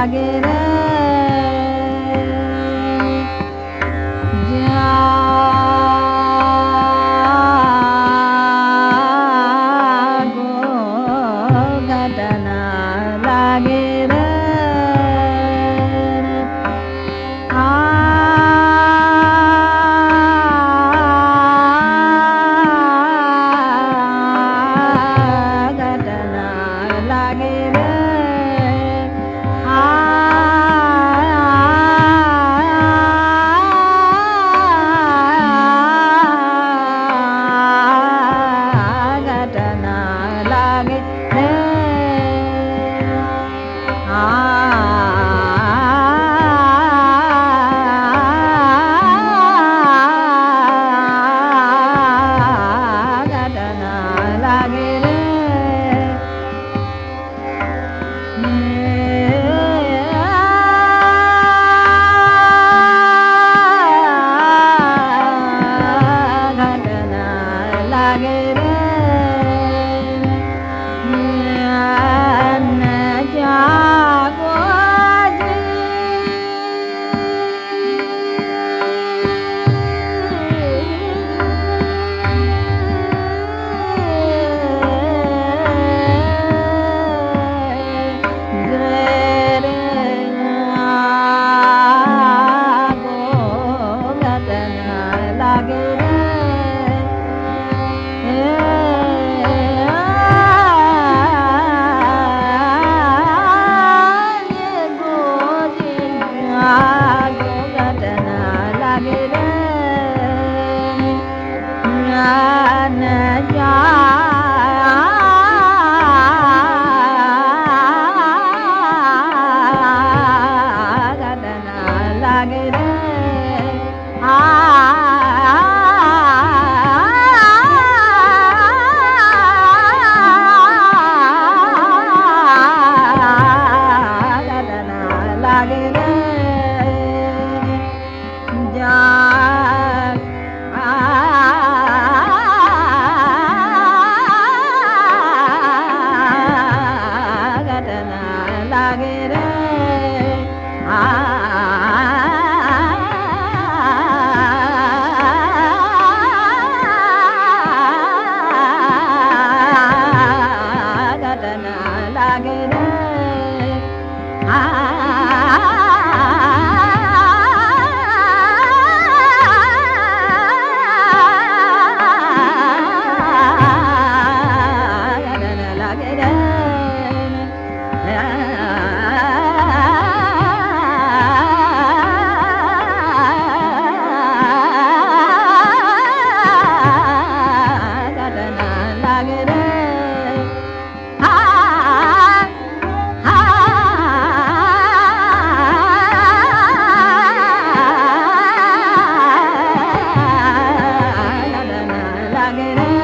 लागे da 啊。da da